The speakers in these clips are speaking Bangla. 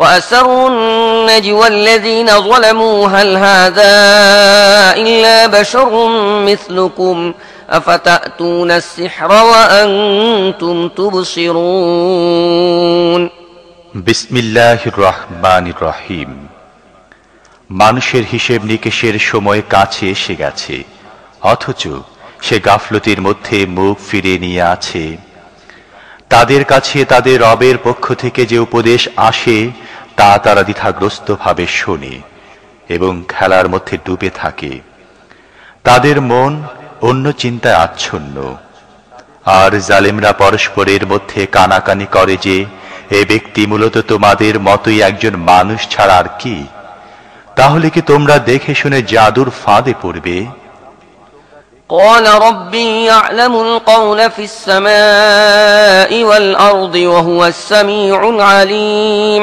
وأسروا النجوى الذين ظلموا هل هذا إلا بشر مثلكم أفتأتون السحر وأنتم تبصرون বিসমিল্লাহ রহমান রহিম মানুষের হিসেব নিকেশের সময় কাছে এসে গেছে অথচ সে গাফলতির মধ্যে মুখ ফিরে নিয়ে আছে তাদের কাছে তাদের রবের পক্ষ থেকে যে উপদেশ আসে তা তারা দ্বিধাগ্রস্ত ভাবে শোনে এবং খেলার মধ্যে ডুবে থাকে তাদের মন অন্য চিন্তায় আচ্ছন্ন আর জালেমরা পরস্পরের মধ্যে কানাকানি করে যে এ ব্যক্তি মূলত তোমাদের মতোই একজন মানুষ ছাড়া আর কি তাহলে কি তোমরা দেখে শুনে জাদুর ফাঁদে পড়বে قال ربي يعلم القول في السماء والأرض وهو السميع العليم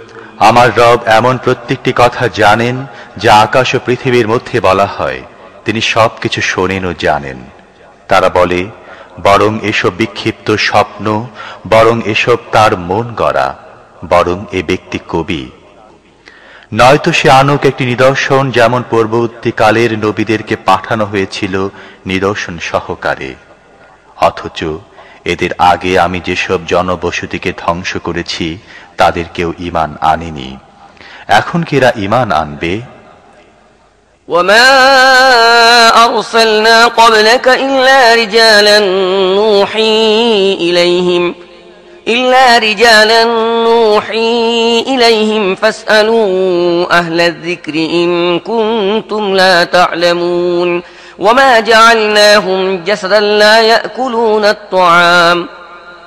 আমার রব এমন প্রত্যেকটি কথা জানেন যা আকাশ ও পৃথিবীর মধ্যে বলা হয়। তিনি সব কিছু শোনেন ও জানেন। তারা বলে, বরং এসব বিক্ষিপ্ত স্বপ্ন, বরং এসব তার মন গড়া, বরং এ ব্যক্তি কবি। নয়তো সে আনুক একটি নিদর্শন যেমন পূর্ববর্তীকালের নবীদেরকে পাঠানো হয়েছিল নিদর্শন সহকারে। অথচ এদের আগে আমি যেসব জনবসতিকে ধ্বংস করেছি তাদের কেউ ইমান আনেনি এখন কি এরা ইমান আনবে وما أرسلنا قبلك إلا رجالا نوحي إليهم إلا رجالا نوحي إليهم فاسألوا أهل الذكر إن كنتم لا تعلمون وما جعلناهم جسدا لا يأكلون الطعام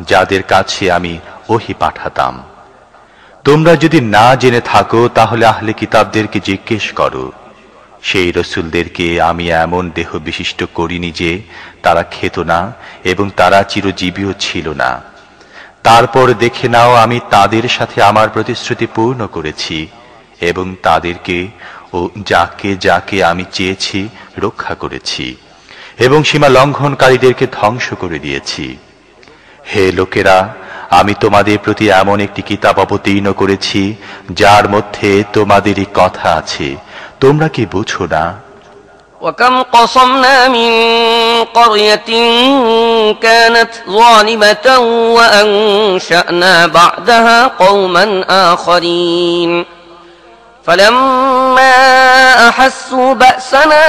যাদের কাছে আমি ওহি পাঠাতাম। তোমরা যদি না জেনে থাকো, তাহলে আহলে কিতাবদেরকে জিজ্ঞেস করো। সেই রসুলদেরকে আমি এমন দেহ বিশিষ্ট করিনি যে তারা খেত না এবং তারা চিরজীবীও ছিল না। তারপর দেখে নাও, আমি তাদের সাথে আমার প্রতিশ্রুতি পূর্ণ করেছি এবং তাদেরকে ও যাকে যাকে আমি চেয়েছি রক্ষা করেছি এবং সীমা লঙ্ঘনকারীদেরকে ধ্বংস করে দিয়েছি। হে লোকেরা আমি তোমাদের প্রতি এমন একটি কিতাব অবতীর্ণ করেছি যার মধ্যে তোমাদেরই কথা আছে তোমরা কি বুঝো না وكم قصمنا من قرية كانت ظالمة وأنشأنا بعدها قوما آخرين فلما أحسوا بأسنا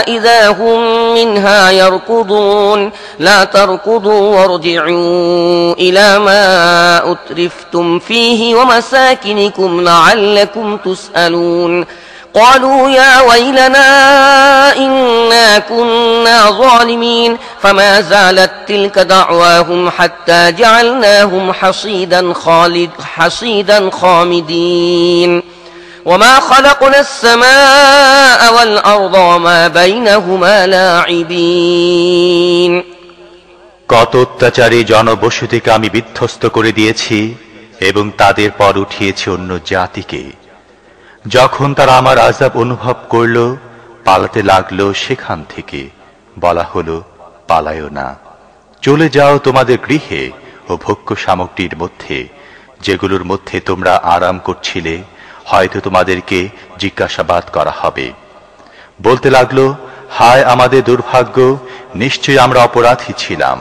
إذا هم منها يركضون. لا تركضوا وارجعوا إلى ما أترفتم فيه ومساكنكم لعلكم تسألون. قالوا يا ويلنا إنا كنا ظالمين. فما زالت تلك دعواهم حتى جعلناهم حصيدا خالد حصيدا خامدين. وما خلقنا السماء والأرض وما بينهما لاعبين কত অত্যাচারী জনবসতিকে আমি বিধ্বস্ত করে দিয়েছি এবং তাদের পর উঠিয়েছি অন্য জাতিকে যখন তারা আমার আজাব অনুভব করল পালাতে লাগলো সেখান থেকে বলা হলো পালায়ও না চলে যাও তোমাদের গৃহে ও ভোগ্য সামগ্রীর মধ্যে যেগুলোর মধ্যে তোমরা আরাম করছিলে হয়তো তোমাদেরকে জিজ্ঞাসাবাদ করা হবে। বলতে লাগল, হায় আমাদের দুর্ভাগ্য, নিশ্চয়ই আমরা অপরাধী ছিলাম।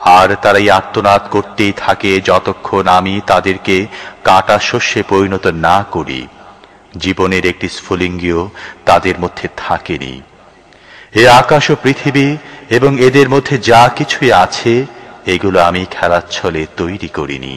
আর তারা এই আত্মনাদ করতেই থাকে যতক্ষণ আমি তাদেরকে কাটা শস্যে পরিণত না করি। জীবনের একটি স্ফুলিঙ্গীয় তাদের মধ্যে থাকেনি। এ আকাশ ও পৃথিবী এবং এদের মধ্যে যা কিছুই আছে, এগুলো আমি খেলার ছলে তৈরি করিনি।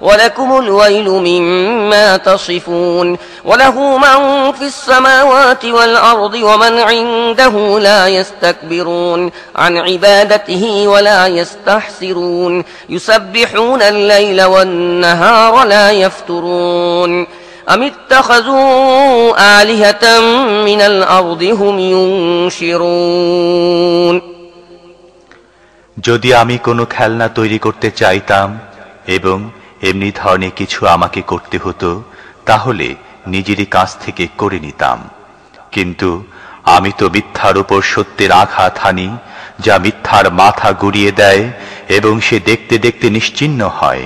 ولكم الويل مما تصفون وله من في السماوات والأرض ومن عنده لا يستكبرون عن عبادته ولا يستحسرون يسبحون الليل والنهار لا يفترون أم اتخذوا آلهة من الأرض هم ينشرون যদি আমি কোনো খেলনা তৈরি করতে চাইতাম এবং এমনি ধরনের কিছু আমাকে করতে হতো, তাহলে নিজেরই কাছ থেকে করে নিতাম। কিন্তু আমি তো মিথ্যার উপর সত্যের আঘাত হানি, যা মিথ্যার মাথা গুড়িয়ে দেয় এবং সে দেখতে দেখতে নিশ্চিন্ন হয়।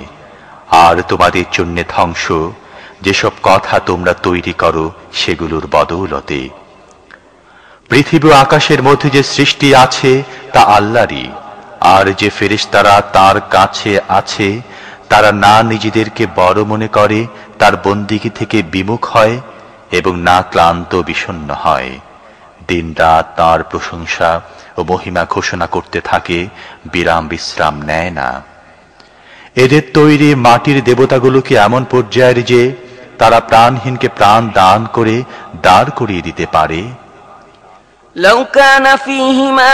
আর তোমাদের জন্যে ধ্বংস, যেসব কথা তোমরা তৈরি করো, সেগুলোর বদৌলতে। পৃথিবী আকাশের মধ্যে যে সৃষ্টি আছে, তা আল্লাহরই। আর যে ফেরেশতারা তার কাছে আছে তারা না নিজেদেরকে বড় মনে করে, তার বন্দিগি থেকে বিমুখ হয় এবং না ক্লান্ত বিষণ্ন হয়। দিন রাত তাঁর প্রশংসা ও মহিমা ঘোষণা করতে থাকে, বিরাম বিশ্রাম নেয় না। এদের তৈরি মাটির দেবতাগুলোকে এমন পর্যায়ের যে তারা প্রাণহীনকে প্রাণ দান করে দাঁড় করিয়ে দিতে পারে لو كان فيهما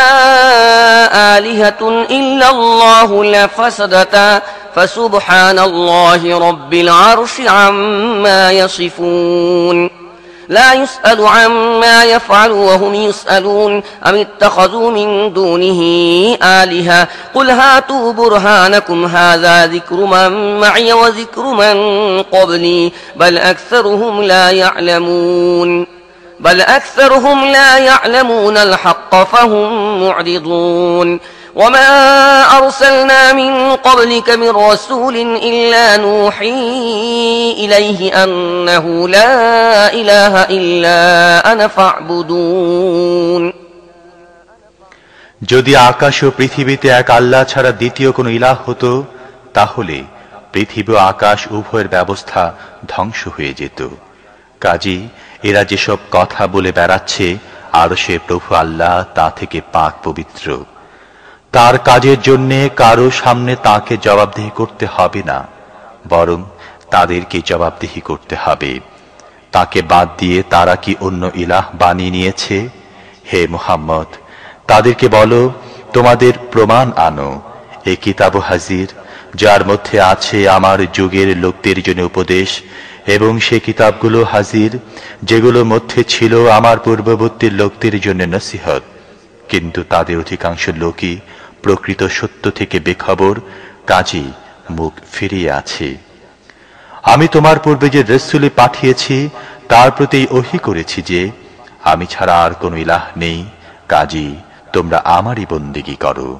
آلهة إلا الله لفسدتا فسبحان الله رب العرش عما يصفون. لا يسأل عما يفعل وهم يسألون. أم اتخذوا من دونه آلهة؟ قل هاتوا برهانكم. هذا ذكر من معي وذكر من قبلي بل أكثرهم لا يعلمون. بل أكثرهم لا يعلمون الحق فهم معرضون وما أرسلنا من قبلك من رسول إلا نوحي إليه أنه لا إله إلا أنا فاعبدون যদি আকাশ ও পৃথিবীতে এক আল্লাহ ছাড়া দ্বিতীয় কোনো ইলাহ হতো তাহলে পৃথিবী ও আকাশ উভয়ের ব্যবস্থা ধ্বংস হয়ে যেত কাজী এরা যেসব কথা বলে বেড়াচ্ছে, আর সে প্রভু আল্লাহ তা থেকে পাক পবিত্র। তার কাজের জন্যে কারও সামনে তাকে জবাবদিহি করতে হবে না, বরং তাদেরকে জবাবদিহি করতে হবে। তাকে বাদ দিয়ে তারা কি অন্য ইলাহ বানিয়ে নিয়েছে? হে মুহাম্মদ, তাদেরকে বলো, তোমাদের প্রমাণ আনো। এ কিতাব হাজির, যার মধ্যে আছে আমার যুগের লোকদের জন্য উপদেশ এবং সে কিতাবগুলো হাজির যেগুলোর মধ্যে ছিল আমার পূর্ববর্তী লোকদের জন্য নসিহত। কিন্তু তাদের অধিকাংশ লোকই প্রকৃত সত্য থেকে বেখবর, কাজী মুখ ফিরিয়ে আছে। আমি তোমার পূর্বে যে রসুলি পাঠিয়েছি, তার প্রতি ওহি করেছি যে, আমি ছাড়া আর কোনো ইলাহ নেই। কাজী, তোমরা আমারই বন্দিগি করো।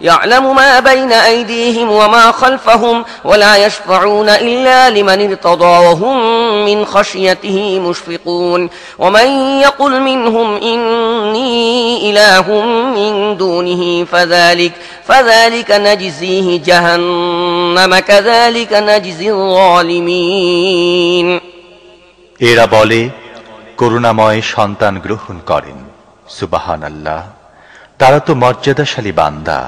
يعلم ما بين أيديهم وما خلفهم ولا يشفعون إلا لمن ارتضى وهم من خشيته مشفقون ومن يقل منهم إني إله من دونه فذلك فذلك نجزيه جهنم كذلك نجزي الظالمين এরা বলে করুণাময় সন্তান গ্রহণ করেন সুবাহান আল্লাহ তারা তো মর্যাদাশালী বান্দা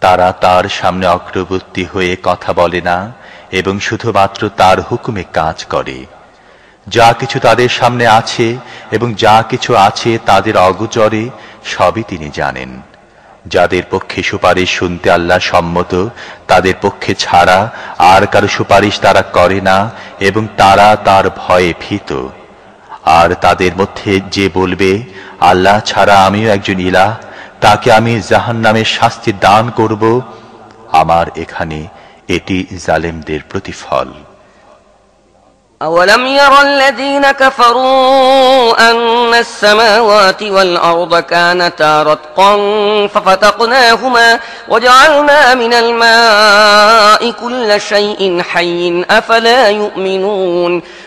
তারা তার সামনে অগ্রবর্তী হয়ে কথা বলে না এবং শুধুমাত্র তার হুকুমে কাজ করে। যা কিছু তাদের সামনে আছে এবং যা কিছু আছে তাদের অগোচরে সবই তিনি জানেন। যাদের পক্ষে সুপারিশ শুনতে আল্লাহ সম্মত, তাদের পক্ষে ছাড়া আর কারও সুপারিশ তারা করে না এবং তারা তার ভয়ে ভীত। আর তাদের মধ্যে যে বলবে, আল্লাহ ছাড়া আমিও একজন ইলাহ তাকে আমি জাহান নামের শাস্তি দান করব আমার এখানে এটি জালেমদের প্রতিফল أولم ير الذين كفروا أن السماوات والأرض كانتا رتقا ففتقناهما وجعلنا من الماء كل شيء حي أفلا يؤمنون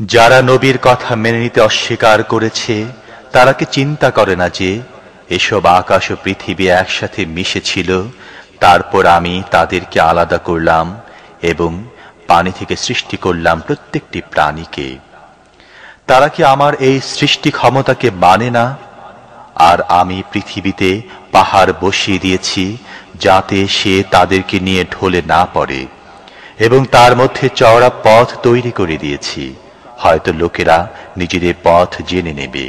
যারা নবীর কথা মেনে নিতে অস্বীকার করেছে, তারা কি চিন্তা করে না যে, এসব আকাশ ও পৃথিবী একসাথে মিশেছিল, তারপর আমি তাদেরকে আলাদা করলাম এবং পানি থেকে সৃষ্টি করলাম প্রত্যেকটি প্রাণীকে। তারা কি আমার এই সৃষ্টি ক্ষমতাকে মানে না? আর আমি পৃথিবীতে পাহাড় বসিয়ে দিয়েছি, যাতে সে তাদেরকে নিয়ে ঢলে না পড়ে, এবং তার মধ্যে চওড়া পথ তৈরি করে দিয়েছি। হয়তো লোকেরা নিজেদের পথ জেনে নেবে।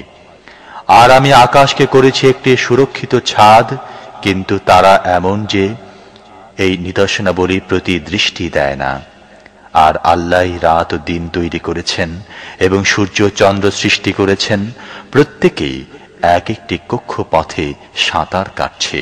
আর আমি আকাশকে করেছি একটি সুরক্ষিত ছাদ, কিন্তু তারা এমন যে এই নিদর্শনাবলীর প্রতি দৃষ্টি দেয় না। আর আল্লাহ রাত ও দিন তৈরি করেছেন এবং সূর্য চন্দ্র সৃষ্টি করেছেন, প্রত্যেকেই এক একটি কক্ষ পথে সাঁতার কাটছে।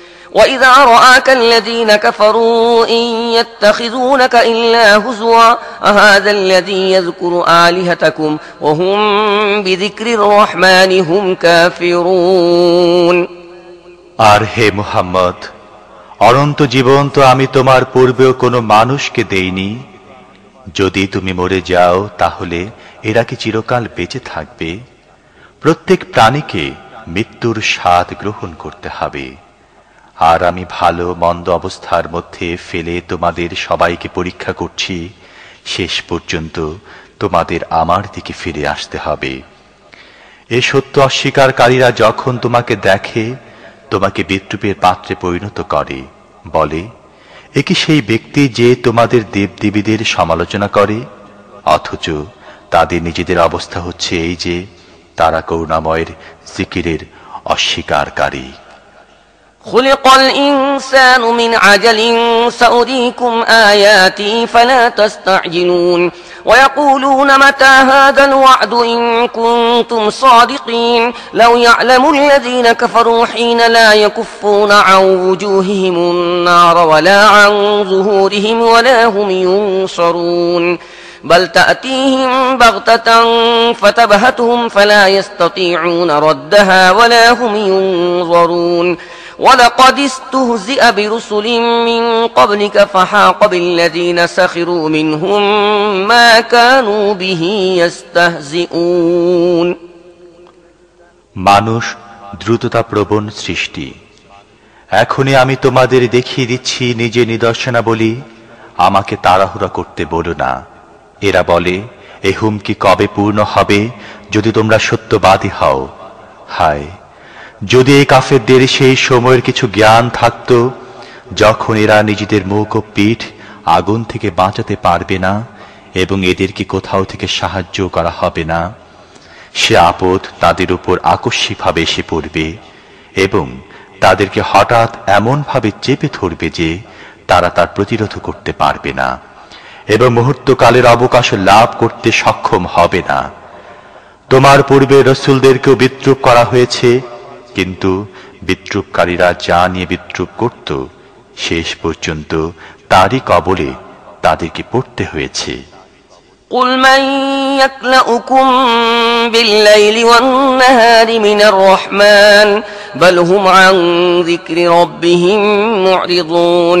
وإذا رآك الذين كفروا إن يتخذونك إلا هزوا أهذا الذي يذكر آلهتكم وهم بذكر الرحمن هم كافرون আর হে মুহাম্মদ অনন্ত জীবন তো আমি তোমার পূর্বেও কোনো মানুষকে দেইনি যদি তুমি মরে যাও তাহলে এরা কি চিরকাল বেঁচে থাকবে প্রত্যেক প্রাণীকে মৃত্যুর স্বাদ গ্রহণ করতে হবে আর আমি ভালো, মন্দ অবস্থার মধ্যে ফেলে তোমাদের সবাইকে পরীক্ষা করছি। শেষ পর্যন্ত তোমাদের আমার দিকে ফিরে আসতে হবে। এ সত্য অস্বীকারীরা যখন তোমাকে দেখে, তোমাকে বিদ্রুপের পাত্রে পরিণত করে, বলে, এ কি সেই ব্যক্তি যে তোমাদের দেবদেবীদের সমালোচনা করে? অথচ তাদের নিজেদের অবস্থা হচ্ছে এই যে, তারা করুণাময়ের জিকিরের অস্বীকারী। خلق الإنسان من عجل سأريكم آياتي فلا تستعجلون ويقولون متى هذا الوعد إن كنتم صادقين لو يعلم الذين كفروا حين لا يكفون عن وجوههم النار ولا عن ظهورهم ولا هم ينصرون بل تأتيهم بغتة فتبهتهم فلا يستطيعون ردها ولا هم ينظرون ولقد استهزئ برسل من قبلك فحاق بالذين سخروا منهم ما كانوا به يستهزئون মানুষ দ্রুততা প্রবণ সৃষ্টি এখনই আমি তোমাদের দেখিয়ে দিচ্ছি নিজে নিদর্শনা বলি আমাকে তাড়াহুড়া করতে বলো না এরা বলে এ হুমকি কবে পূর্ণ হবে যদি তোমরা সত্যবাদী হও হায় যদি এই কাফেরদের সেই সময়ের কিছু জ্ঞান থাকত, যখন এরা নিজেদের মুখ ও পিঠ আগুন থেকে বাঁচাতে পারবে না এবং এদেরকে কোথাও থেকে সাহায্য করা হবে না, সে আপদ তাদের উপর আকস্মিকভাবে এসে পড়বে এবং তাদেরকে হঠাৎ এমনভাবে চেপে ধরবে যে তারা তার প্রতিরোধ করতে পারবে না এবং মুহূর্তকালের অবকাশ লাভ করতে সক্ষম হবে না। তোমার পূর্বে রসুলদেরকেও বিদ্রুপ করা হয়েছে কিন্তু বিদ্রুপকারীরা যা নিয়ে বিদ্রুপ করত শেষ পর্যন্ত তারই কবলে তাদেরকে পড়তে হয়েছে قل من يكلأكم بالليل والنهار من الرحمن بل هم عن ذكر ربهم معرضون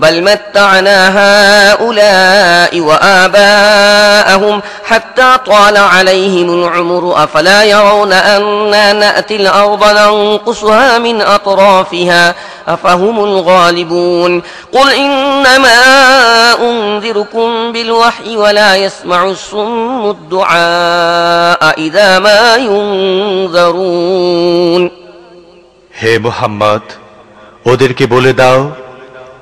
بل متعنا هؤلاء وآباءهم حتى طال عليهم العمر أفلا يرون أنا نأتي الأرض ننقصها من أطرافها أفهم الغالبون قل إنما أنذركم بالوحي ولا يسمع الصم الدعاء إذا ما ينذرون হে মুহাম্মদ ওদেরকে বলে দাও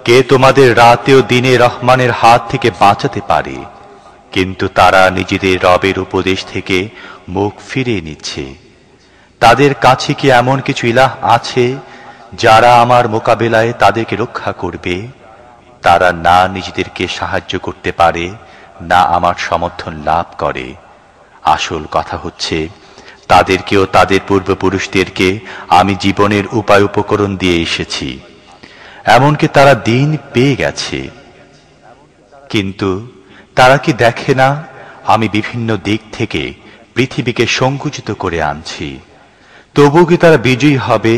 কে তোমাদের রাতে ও দিনে রহমানের হাত থেকে বাঁচাতে পারে। কিন্তু তারা নিজেদের রবের উপদেশ থেকে মুখ ফিরিয়ে নিচ্ছে। তাদের কাছে কি এমন কিছু ইলাহ আছে, যারা আমার মোকাবেলায় তাদেরকে রক্ষা করবে? তারা না নিজেদেরকে সাহায্য করতে পারে, না আমার সমর্থন লাভ করে। আসল কথা হচ্ছে, তাদেরকেও তাদের পূর্বপুরুষদেরকে আমি জীবনের উপায় উপকরণ দিয়ে এসেছি। এমনকি তারা দিন পেয়ে গেছে। কিন্তু তারা কি দেখে না, আমি বিভিন্ন দিক থেকে পৃথিবীকে সংকুচিত করে আনছি। তবু কি তারা বিজয়ী হবে?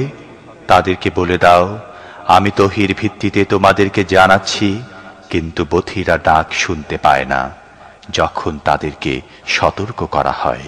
তাদেরকে বলে দাও, আমি তহির ভিত্তিতে তোমাদেরকে জানাচ্ছি, কিন্তু বথিরা ডাক শুনতে পায় না, যখন তাদেরকে সতর্ক করা হয়।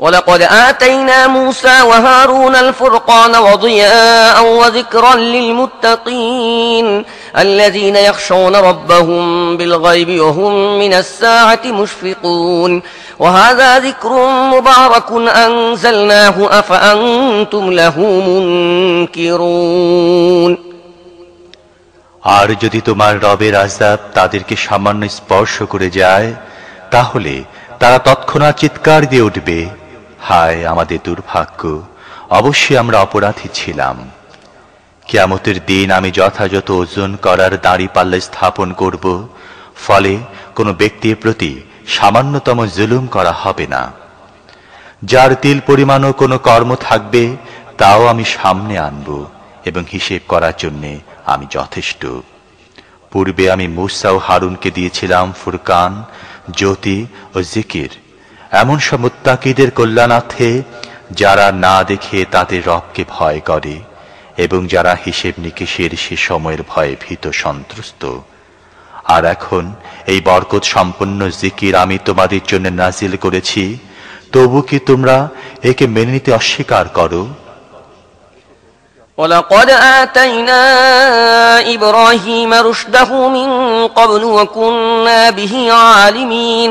ولقد آتينا موسى وهارون الفرقان وضياء وذكرا للمتقين الذين يخشون ربهم بالغيب وهم من الساعة مشفقون وهذا ذكر مبارك أنزلناه أفأنتم له منكرون আর যদি তোমার রবের আজাব তাদেরকে সামান্য স্পর্শ করে যায় তাহলে তারা তৎক্ষণাৎ চিৎকার দিয়ে উঠবে হায় আমাদের দুর্ভাগ্য, অবশ্যই আমরা অপরাধী ছিলাম। কিয়ামতের দিন আমি যথাযথ ওজন করার দাড়ি পাল্লা স্থাপন করব, ফলে কোনো ব্যক্তির প্রতি সামান্যতম জুলুম করা হবে না। যার তিল পরিমাণও কোনো কর্ম থাকবে, তাও আমি সামনে আনব এবং হিসেব করার জন্যে আমি যথেষ্ট। পূর্বে আমি মুসা হারুনকে দিয়েছিলাম ফুরকান, জ্যোতি ও জিকির। এমন সব মুত্তাকিদের কল্যাণার্থে যারা না দেখে তাদের রবকে ভয় করে এবং যারা হিসেব নিকেশের সে সময়ের ভয়ে ভীত সন্ত্রস্ত আর এখন এই বরকত সম্পন্ন জিকির আমি তোমাদের জন্য নাজিল করেছি তবু কি তোমরা একে মেনে নিতে অস্বীকার করো ولقد آتينا إبراهيم رشده من قبل وكنا به عالمين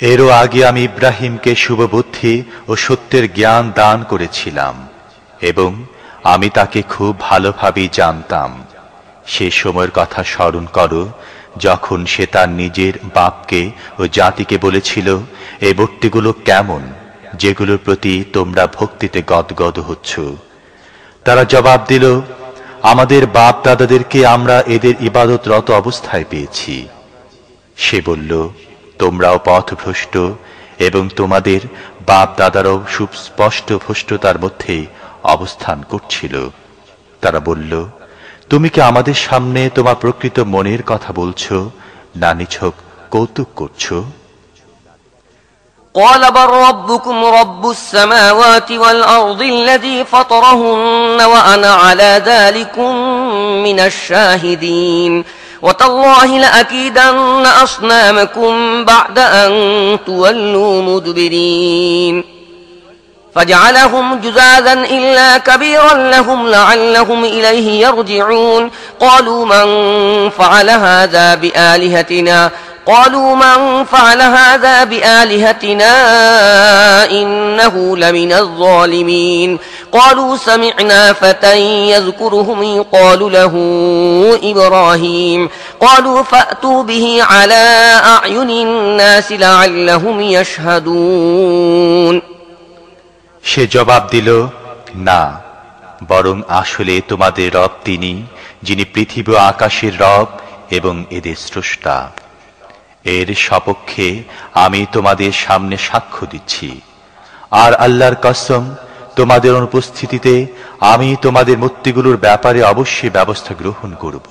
এরও আগে আমি ইব্রাহিমকে শুভবুদ্ধি ও সত্যের জ্ঞান দান করেছিলাম, এবং আমি তাকে খুব ভালোভাবেই জানতাম। সে সময়ের কথা স্মরণ করো, যখন সে তার নিজের বাপকে ও জাতিকে বলেছিল এই বট্টিগুলো কেমন, যেগুলোর প্রতি তোমরা ভক্তিতে গদগদ হচ্ছ? তারা জবাব দিল, আমাদের বাপ দাদাদেরকে আমরা এদের ইবাদতরত অবস্থায় পেয়েছি। সে বলল তোমরাও পথভ্রষ্ট এবং তোমাদের বাপ দাদারাও সুস্পষ্ট ভ্রষ্টতার মধ্যে অবস্থান করছিল তারা বলল তুমি কি আমাদের সামনে তোমার প্রকৃত মনের কথা বলছো না নিছক কৌতুক করছো قال بل ربكم رب السماوات والأرض الذي فطرهن وأنا على ذلك من الشاهدين وتالله لأكيدن أصنامكم بعد أن تولوا مدبرين. فجعلهم جزازا إلا كبيرا لهم لعلهم إليه يرجعون. قالوا من فعل هذا بآلهتنا؟ قالوا من فعل هذا بآلهتنا إنه لمن الظالمين قالوا سمعنا فتى يذكرهم يقال له إبراهيم قالوا فأتوا به على أعين الناس لعلهم يشهدون সে জবাব দিল না বরং আসলে তোমাদের রব তিনি যিনি পৃথিবী ও আকাশের রব এবং এদের স্রষ্টা এর সপক্ষে আমি তোমাদের সামনে সাক্ষ্য দিচ্ছি। আর আল্লাহর কসম, তোমাদের অনুপস্থিতিতে আমি তোমাদের মূর্তিগুলোর ব্যাপারে অবশ্যই ব্যবস্থা গ্রহণ করব।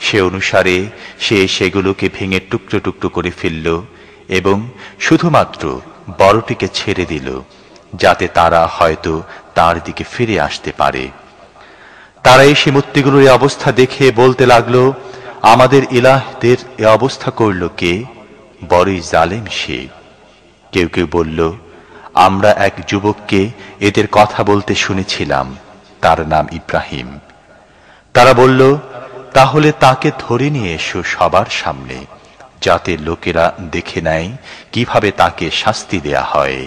সে অনুসারে সে সেগুলোকে ভেঙে টুকরো টুকরো করে ফেলল এবং শুধুমাত্র বড়টিকে ছেড়ে দিল, যাতে তারা হয়তো তার দিকে ফিরে আসতে পারে। তারা এসে মূর্তিগুলোর এই অবস্থা দেখে বলতে লাগল আমাদের ইলাহদের এ অবস্থা করল কে? বড়ই জালেম সে। কেউ কেউ বলল, আমরা এক যুবককে এদের কথা বলতে শুনেছিলাম। তার নাম ইব্রাহিম। তারা বলল, তাহলে তাকে ধরে নিয়ে এসো সবার সামনে, যাতে লোকেরা দেখে নেয় কীভাবে তাকে শাস্তি দেয়া হয়।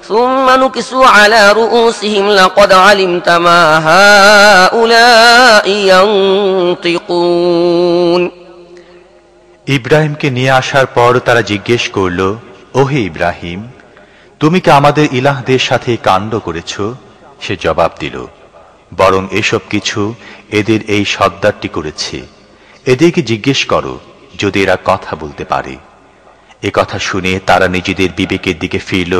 ثم نكسوا على رؤوسهم لقد علمت ما هؤلاء ينطقون ইব্রাহিমকে নিয়ে আসার পর তারা জিজ্ঞেস করল ওহে ইব্রাহিম তুমি কি আমাদের ইলাহদের সাথে কাণ্ড করেছ সে জবাব দিল বরং এসব কিছু এদের এই সর্দারটি করেছে এদেরকে জিজ্ঞেস করো যদি এরা কথা বলতে পারে এ কথা শুনে তারা নিজেদের বিবেকের দিকে ফিরল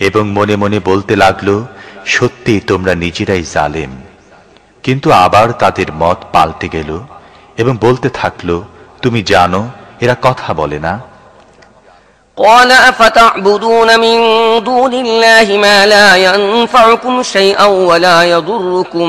এবং মনে মনে বলতে লাগলো সত্যি তোমরা নিজেরাই জালেম কিন্তু আবার তাদের মত পাল্টে গেল এবং বলতে থাকলো তুমি জানো এরা কথা বলে না قال أفتعبدون من دون الله ما لا ينفعكم شيئا ولا يضركم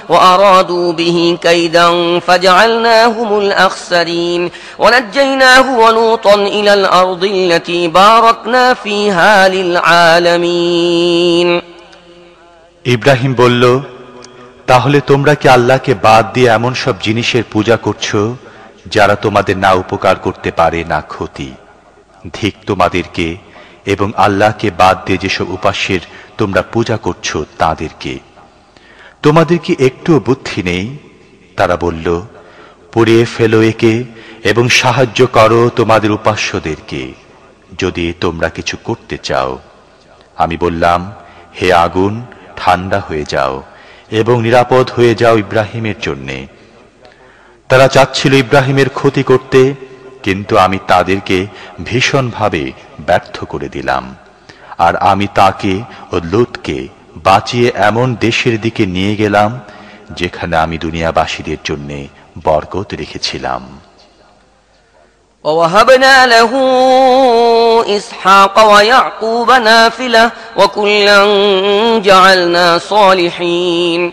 وأرادوا به كيدا فجعلناهم الأخسرين ونجيناه ولوطا إلى الأرض التي باركنا فيها للعالمين ইব্রাহিম বলল তাহলে তোমরা কি আল্লাহকে বাদ দিয়ে এমন সব জিনিসের পূজা করছো যারা তোমাদের না উপকার করতে পারে না ক্ষতি ধিক তোমাদেরকে এবং আল্লাহকে বাদ দিয়ে যেসব উপাস্যের তোমরা পূজা করছো তাদেরকে তোমাদের কি একটুও বুদ্ধি নেই? তারা বলল পুড়িয়ে ফেলো একে এবং সাহায্য করো তোমাদের উপাস্যদেরকে। যদি তোমরা কিছু করতে চাও, আমি বললাম, হে আগুন, ঠান্ডা হয়ে যাও এবং নিরাপদ হয়ে যাও ইব্রাহিমের জন্যে। তারা চাচ্ছিল ইব্রাহিমের ক্ষতি করতে, কিন্তু আমি তাদেরকে ভীষণভাবে ব্যর্থ করে দিলাম। আর আমি তাকে ও লুতকে বাঁচিয়ে এমন দেশের দিকে নিয়ে গেলাম যেখানে আমি দুনিয়াবাসীদের জন্য বরকত রেখেছিলাম ووهبنا له إسحاق ويعقوب نافلة وكلا جعلنا صالحين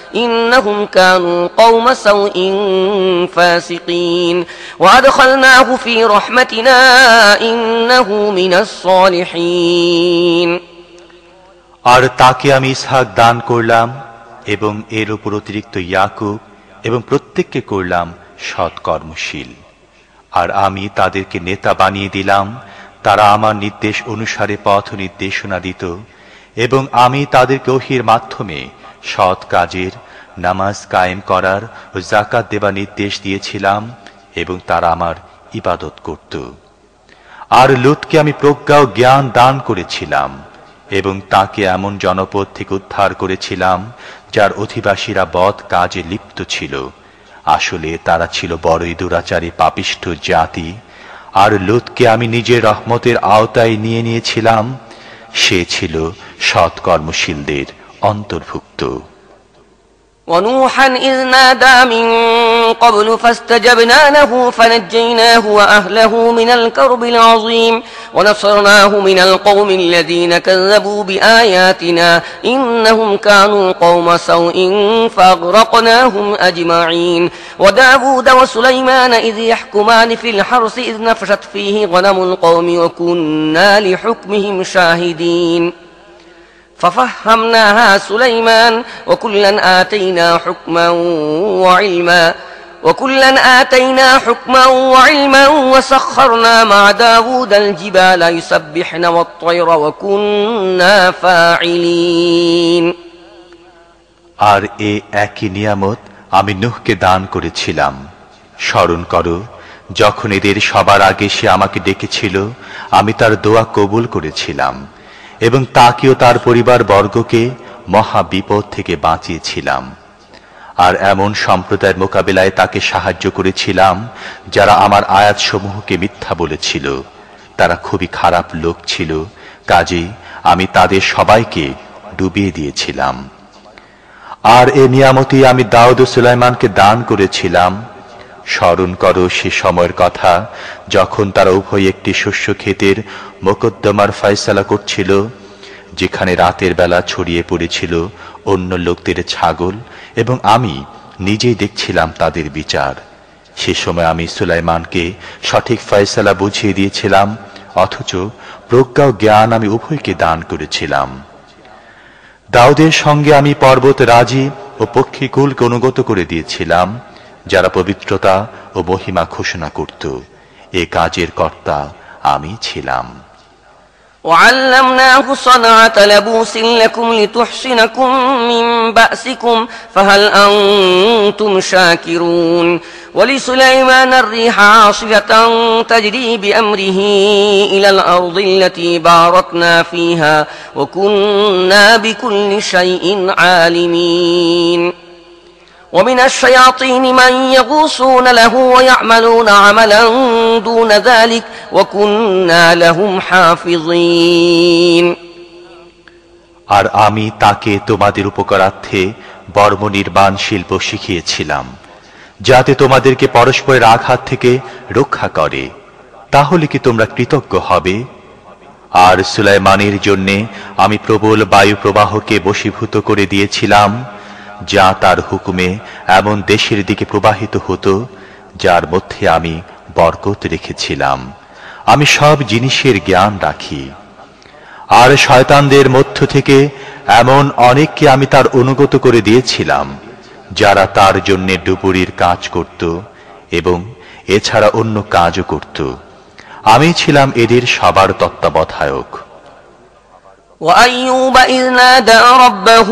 إنهم كانوا قوم سوء فاسقين وأدخلناه في رحمتنا إنه من الصالحين আর তাকে আমি ইসহাক দান করলাম এবং এর উপর অতিরিক্ত ইয়াকুব এবং প্রত্যেককে করলাম সৎ কর্মশীল আর আমি তাদেরকে নেতা বানিয়ে দিলাম তারা আমার নির্দেশ অনুসারে পথ নির্দেশনা দিত এবং আমি তাদেরকে ওহির মাধ্যমে সৎ কাজের, নামাজ কায়েম করার ও জাকাত দেবা নির্দেশ দিয়েছিলাম এবং তারা আমার ইবাদত করত। আর লুতকে আমি প্রজ্ঞা ও জ্ঞান দান করেছিলাম এবং তাকে এমন জনপদ থেকে উদ্ধার করেছিলাম যার অধিবাসীরা বদ কাজে লিপ্ত ছিল। আসলে তারা ছিল বড়ই দুরাচারী পাপিষ্ঠ জাতি। আর লুতকে আমি নিজের রহমতের আওতায় নিয়ে নিয়েছিলাম। সে ছিল সৎকর্মশীলদের অন্তর্ভুক্ত ونوحا إذ نادى من قبل فاستجبنا له فنجيناه وأهله من الكرب العظيم ونصرناه من القوم الذين كذبوا بآياتنا إنهم كانوا قوم سوء فأغرقناهم أجمعين وداود وسليمان إذ يحكمان في الحرس إذ نفشت فيه غنم القوم وكنا لحكمهم شاهدين ففهمناها سليمان وكلا آتينا حكما وعلما وكلا آتينا حكما وعلما وسخرنا مع داود الجبال يسبحن والطير وكنا فاعلين আর এ একই নিয়ামত আমি নুহকে দান করেছিলাম স্মরণ করো যখন এদের সবার আগে সে আমাকে ডেকেছিল আমি তার দোয়া কবুল করেছিলাম এবং তাকেও তার পরিবার বর্গকে মহা বিপদ থেকে বাঁচিয়েছিলাম। আর এমন সম্প্রদায়ের মোকাবিলায় তাকে সাহায্য করেছিলাম, যারা আমার আয়াতসমূহকে মিথ্যা বলেছিল। তারা খুবই খারাপ লোক ছিল কাজেই আমি তাদের সবাইকে ডুবিয়ে দিয়েছিলাম। আর এ নিয়ামতি আমি দাউদ ও সুলাইমানকে দান করেছিলাম। স্মরণ করো সে সময়ের কথা, যখন তারা উভয় একটি শস্য ক্ষেতের মোকদ্দমার ফয়সালা করছিল, যেখানে রাতের বেলা ছড়িয়ে পড়েছিল অন্য লোকদের ছাগল, এবং আমি নিজেই দেখছিলাম তাদের বিচার। সে সময় আমি সুলাইমানকে সঠিক ফয়সালা বুঝিয়ে দিয়েছিলাম, অথচ প্রজ্ঞা ও জ্ঞান আমি উভয়কে দান করেছিলাম। দাউদের সঙ্গে আমি পর্বত রাজি ও পক্ষীকুলকে অনুগত করে দিয়েছিলাম, যারা পবিত্রতা ও মহিমা ঘোষণা করত। এ কাজের কর্তা আমি ছিলাম। وعلمناه صنعة لبوس لكم لتحصنكم من بأسكم فهل أنتم شاكرون؟ ولسليمان الريح عاصفة تجري بأمره إلى الأرض التي باركنا فيها وكنا بكل شيء عالمين. ومن الشياطين من يغوصون له ويعملون عملا دون ذلك وكنا لهم حافظين আর আমি তাকে তোমাদের উপকারার্থে বর্ম নির্মাণ শিল্প শিখিয়েছিলাম যাতে তোমাদেরকে পরস্পরের আঘাত থেকে রক্ষা করে তাহলে কি তোমরা কৃতজ্ঞ হবে আর সুলাইমানের জন্যে আমি প্রবল বায়ু প্রবাহকে বশীভূত করে দিয়েছিলাম যা তার হুকুমে এমন দেশের দিকে প্রবাহিত হতো, যার মধ্যে আমি বরকত রেখেছিলাম। আমি সব জিনিসের জ্ঞান রাখি। আর শয়তানদের মধ্য থেকে এমন অনেককে আমি তার অনুগত করে দিয়েছিলাম, যারা তার জন্য ডুবুরির কাজ করত এবং এছাড়া অন্য কাজও করত। আমি ছিলাম এদের সবার তত্ত্বাবধায়ক। وأيوب إذ نادى ربه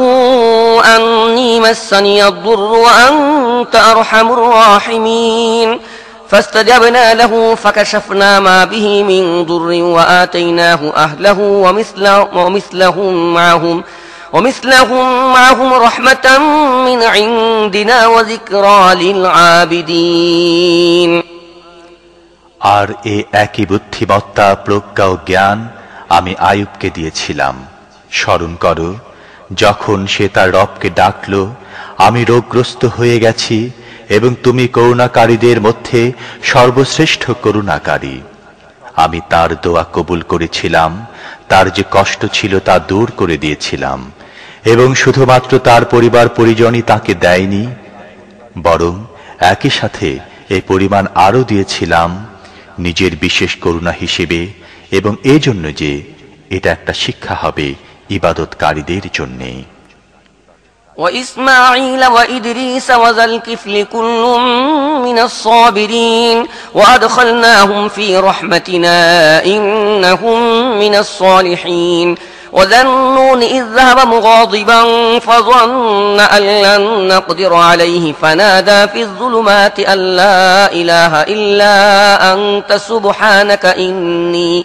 أني مسني الضر وأنت أرحم الراحمين فاستجبنا له فكشفنا ما به من ضر وآتيناه أهله ومثله ومثلهم معهم ومثلهم معهم رحمة من عندنا وذكرى للعابدين আর এ একই বুদ্ধিমত্তা প্রজ্ঞা ও জ্ঞান আমি আয়ুবকে দিয়েছিলাম। স্মরণ করো, যখন সে তার রবকে ডাকল, আমি রোগগ্রস্ত হয়ে গেছি এবং তুমি করুণাকারীদের মধ্যে সর্বশ্রেষ্ঠ করুণাকারী। আমি তার দোয়া কবুল করেছিলাম, তার যে কষ্ট ছিল তা দূর করে দিয়েছিলাম এবং শুধুমাত্র তার পরিবার পরিজনই তাকে দেয়নি, বরং একই সাথে এই পরিমাণ আরও দিয়েছিলাম। নিজের বিশেষ করুণা হিসেবে এবং এজন্য যে এটা একটা শিক্ষা হবে ইবাদতকারীদের জন্যে وإسماعيل وإدريس وذا الكفل كل من الصابرين وأدخلناهم في رحمتنا إنهم من الصالحين وذا النون إذ ذهب مغاضبا فظن أن لن نقدر عليه فنادى في الظلمات أن لا إله إلا أنت سبحانك إني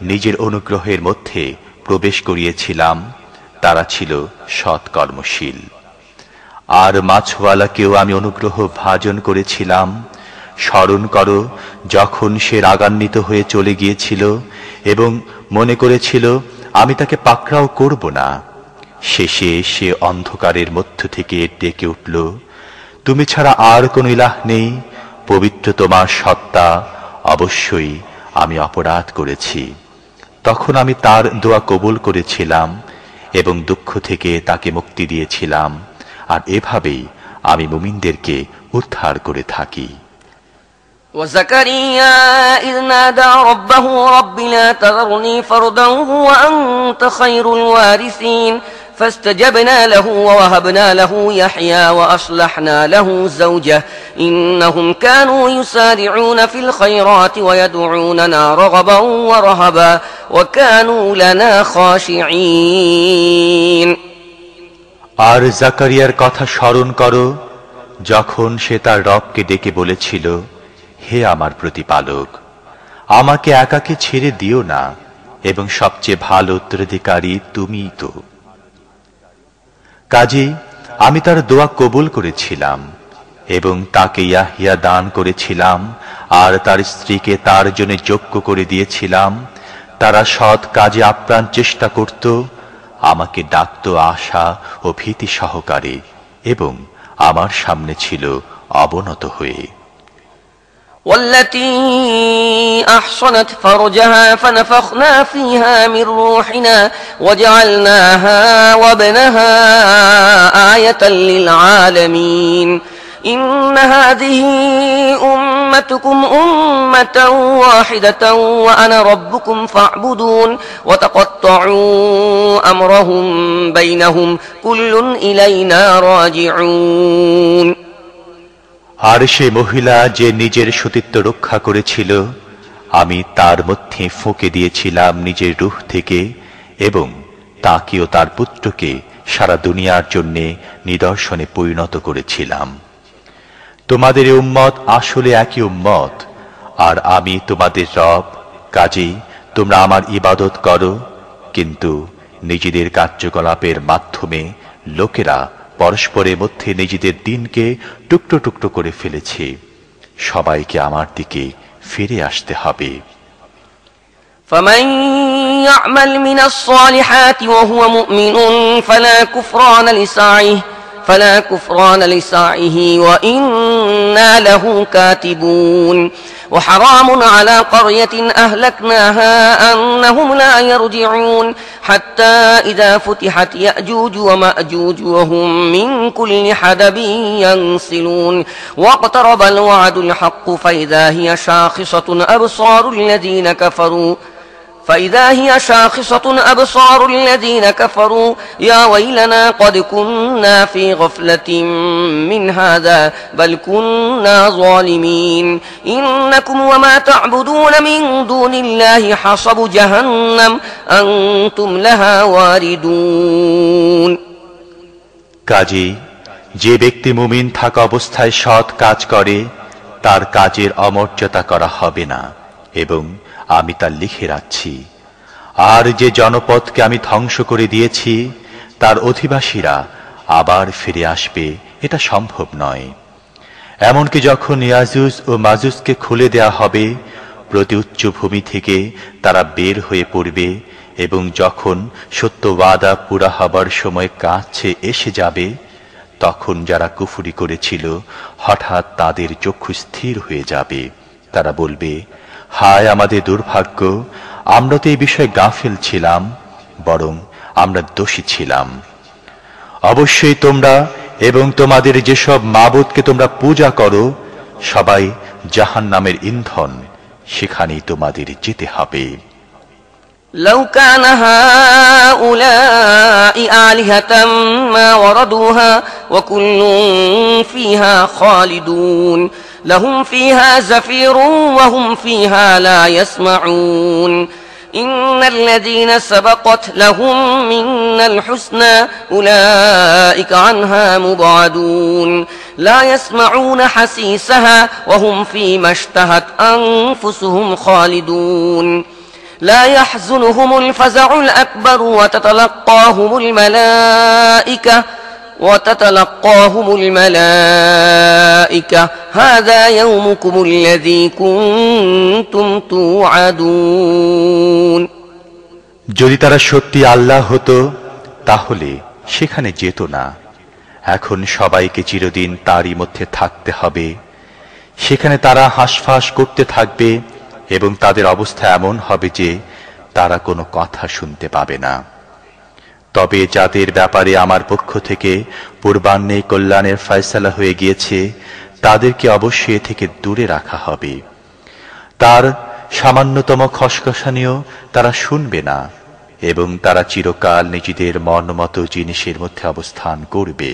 নিজের অনুগ্রহের মধ্যে প্রবেশ করিয়েছিলাম, তারা ছিল সৎকর্মশীল। আর মাছওয়ালাকেও আমি অনুগ্রহ ভাজন করেছিলাম, স্মরণ করো, যখন সে রাগান্বিত হয়ে চলে গিয়েছিল এবং মনে করেছিল, আমি তাকে পাকড়াও করব না। শেষে সে অন্ধকারের মধ্য থেকে ডেকে উঠল, তুমি ছাড়া আর কোন ইলাহ নেই, পবিত্র তোমার সত্তা অবশ্যই আমি অপরাধ করেছি। তখন আমি তার দোয়া কবুল করেছিলাম এবং দুঃখ থেকে তাকে মুক্তি দিয়েছিলাম আর এভাবেই আমি মুমিনদেরকে উদ্ধার করে থাকি وزكريا إذ نادى ربه رب لا تذرني فردا وأنت خير الوارثين فاستجبنا له ووهبنا له يحيى وأصلحنا له زوجه إنهم كانوا يسارعون في الخيرات ويدعوننا رغبا ورهبا وكانوا لنا خاشعين আর জাকারিয়ার কথা স্মরণ করো যখন সে তার রবকে ডেকে বলেছিল হে আমার প্রতিপালক আমাকে একাকে ছেড়ে দিও না এবং সবচেয়ে ভালো উত্তরাধিকারী তুমিই তো কাজেই আমি তার দোয়া কবুল করেছিলাম এবং তাকে ইয়াহিয়া দান করেছিলাম আর তার স্ত্রীকে তার জন্য যোগ্য করে দিয়েছিলাম তারা সৎ কাজে আপ্রাণ চেষ্টা করত আমাকে ডাকত আশা ও ভীতি সহকারে এবং আমার সামনে ছিল অবনত হয়ে والتي أحصنت فرجها فنفخنا فيها من روحنا وجعلناها وابنها آية للعالمين إن هذه أمتكم أمة واحدة وأنا ربكم فاعبدون وتقطعوا أمرهم بينهم كل إلينا راجعون আর সে মহিলা যে নিজের সতীত্ব রক্ষা করেছিল আমি তার মধ্যে ফুঁকে দিয়েছিলাম নিজের রুহ থেকে এবং তাকেও তার পুত্রকে সারা দুনিয়ার জন্যে নিদর্শনে পরিণত করেছিলাম। তোমাদের উম্মত আসলে একই উম্মত, আর আমি তোমাদের রব, কাজেই তোমরা আমার ইবাদত করো, কিন্তু নিজেদের কার্যকলাপের মাধ্যমে লোকেরা পরস্পরের মধ্যে নিজেদের দিনকে টুকটো টুকটো করে ফেলেছে। সবাইকে আমার দিকে ফিরে আসতে হবে فمن يعمل من الصالحات وهو مؤمن فلا كفران لسعيه فلا كفران لسعيه وإنا له كاتبون وحرام على قرية أهلكناها أنهم لا يرجعون حتى إذا فتحت يأجوج ومأجوج وهم من كل حدب ينسلون واقترب الوعد الحق فإذا هي شاخصة أبصار الذين كفروا فإذا هي شاخصة أبصار الذين كفروا يا ويلنا قد كنا في غفلة من هذا بل كنا ظالمين إنكم وما تعبدون من دون الله حصب جهنم أنتم لها واردون কাজেই যে ব্যক্তি মুমিন থাকা অবস্থায় সৎ কাজ করে তার কাজের অমর্যাদা করা হবে না এবং আমি তা লিখে রাখছি। আর যে জনপদকে আমি ধ্বংস করে দিয়েছি, তার অধিবাসীরা আবার ফিরে আসবে, এটা সম্ভব নয়। এমনকি যখন ইয়াজুজ ও মাজুজকে খুলে দেয়া হবে, প্রতি উচ্চভূমি থেকে তারা বের হয়ে পড়বে এবং যখন সত্য ওয়াদা পুরা হবার সময় কাছে এসে যাবে, তখন যারা কুফুরি করেছিল, হঠাৎ তাদের চক্ষু স্থির হয়ে যাবে। তারা বলবে হায় আমাদের দুর্ভাগ্য আমরা তো এই বিষয়ে গাফিল ছিলাম বরং আমরা দোষী ছিলাম অবশ্যই তোমরা এবং তোমাদের যেসব মাবুদকে তোমরা পূজা করো সবাই জাহান নামের ইন্ধন সেখানেই তোমাদের যেতে হবে لو كان هؤلاء آلهة ما وردوها وكل فيها خالدون لهم فيها زفير وهم فيها لا يسمعون. إن الذين سبقت لهم منا الحسنى أولئك عنها مبعدون. لا يسمعون حسيسها وهم فيما اشتهت أنفسهم خالدون. لا يحزنهم الفزع الأكبر وتتلقاهم الملائكة وتتلقاهم الملائكة هذا يومكم الذي كنتم توعدون যদি তারা সত্যি আল্লাহ হতো তাহলে সেখানে যেত না এখন সবাইকে চিরদিন তারই মধ্যে থাকতে হবে সেখানে তারা হাঁসফাঁস করতে থাকবে এবং তাদের অবস্থা এমন হবে যে তারা কোনো কথা শুনতে পাবে না তবে যাদের ব্যাপারে আমার পক্ষ থেকে পূর্বাহ্নে কল্যাণের ফয়সালা হয়ে গিয়েছে, তাদেরকে অবশ্যই থেকে দূরে রাখা হবে। তার সামান্যতম খসখসানিও তারা শুনবে না, এবং তারা চিরকাল নিজেদের মনমতো জিনিসের মধ্যে অবস্থান করবে।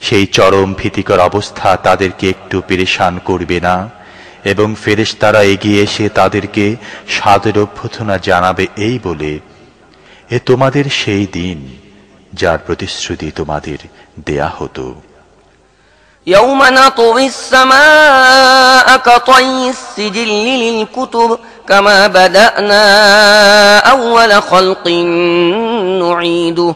সেই চরম ভীতিকর অবস্থা তাদেরকে একটু পেরেশান করবে না, এবং ফেরেশতারা এগিয়ে এসে তাদেরকে সাদের অভ্যর্থনা জানাবে এই বলে এ তোমাদের সেই দিন যার প্রতিশ্রুতি তোমাদের দেয়া হতো يوم نطوي السماء كطي السجل للكتب كما بدأنا أول خلق نعيده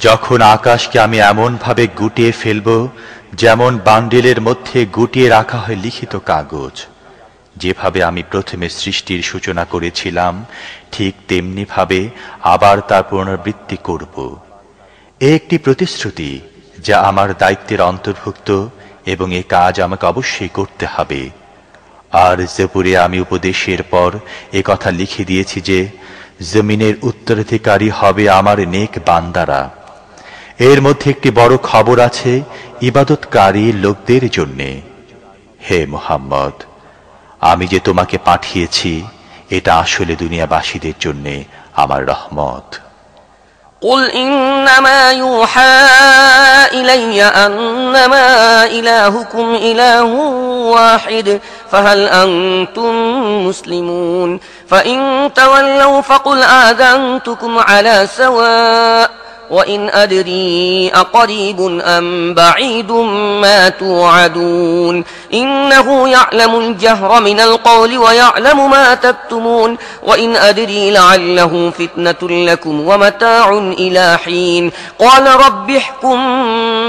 যখন আকাশকে আমি এমনভাবে গুটিয়ে ফেলব যেমন বান্ডিলের মধ্যে গুটিয়ে রাখা হয় লিখিত কাগজ। যেভাবে আমি প্রথমে সৃষ্টির সূচনা করেছিলাম, ঠিক তেমনিভাবে আবার তার পুনরাবৃত্তি করব। এ একটি প্রতিশ্রুতি যা আমার দায়িত্বের অন্তর্ভুক্ত এবং এ কাজ আমাকে অবশ্যই করতে হবে। আর জেপুরে আমি উপদেশের পর এ কথা লিখে দিয়েছি যে, জমিনের উত্তরাধিকারী হবে আমার নেক বান্দারা। এর মধ্যে একটি বড় খবর আছে ইবাদতকারী লোকদের জন্যে হে মোহাম্মদ আমি যে তোমাকে পাঠিয়েছি এটা আসলে দুনিয়াবাসীদের জন্যে আমার রহমত قل إنما يوحى إلي أنما إلهكم إله واحد فهل أنتم مسلمون فإن تولوا فقل آذنتكم على سواء وإن أدري أقريب أم بعيد ما توعدون إنه يعلم الجهر من القول ويعلم ما تكتمون وإن أدري لعله فتنة لكم ومتاع إلى حين قال رب احكم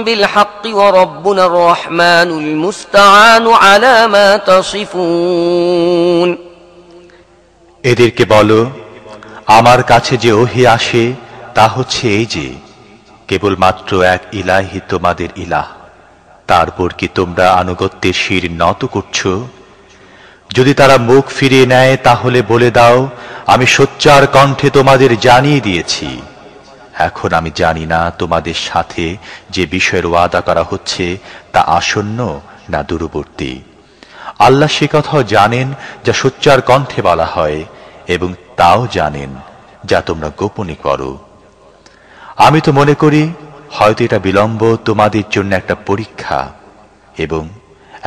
بالحق وربنا الرحمن المستعان على ما تصفون এদেরকে বলো আমার কাছে যে ওহি আসে তা হচ্ছে এই যে, কেবলমাত্র এক ইলাহি তোমাদের ইলাহ, তারপর কি তোমরা আনুগত্যের শির নত করছ? যদি তারা মুখ ফিরিয়ে নেয়, তাহলে বলে দাও, আমি সোচ্চার কণ্ঠে তোমাদের জানিয়ে দিয়েছি। এখন আমি জানি না তোমাদের সাথে যে বিষয়ের ওয়াদা করা হচ্ছে, তা আসন্ন না দূরবর্তী। আল্লাহ সে কথাও জানেন যা সোচ্চার কণ্ঠে বলা হয়, এবং তাও জানেন যা তোমরা গোপনে করো। আমি তো মনে করি, হয়তো এটা বিলম্ব তোমাদের জন্য একটা পরীক্ষা এবং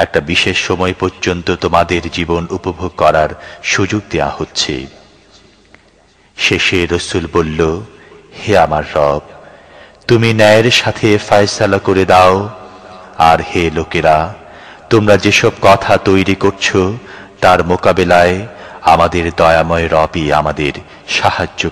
একটা বিশেষ সময় পর্যন্ত তোমাদের জীবন উপভোগ করার সুযোগ দেয়া হচ্ছে। শেষে রসুল বলল, হে আমার রব, তুমি ন্যায়ের সাথে ফায়সালা করে দাও। আর হে লোকেরা, তোমরা যেসব কথা তৈরি করছ, তার মোকাবেলায় আমাদের দয়াময় রবই আমাদের সাহায্য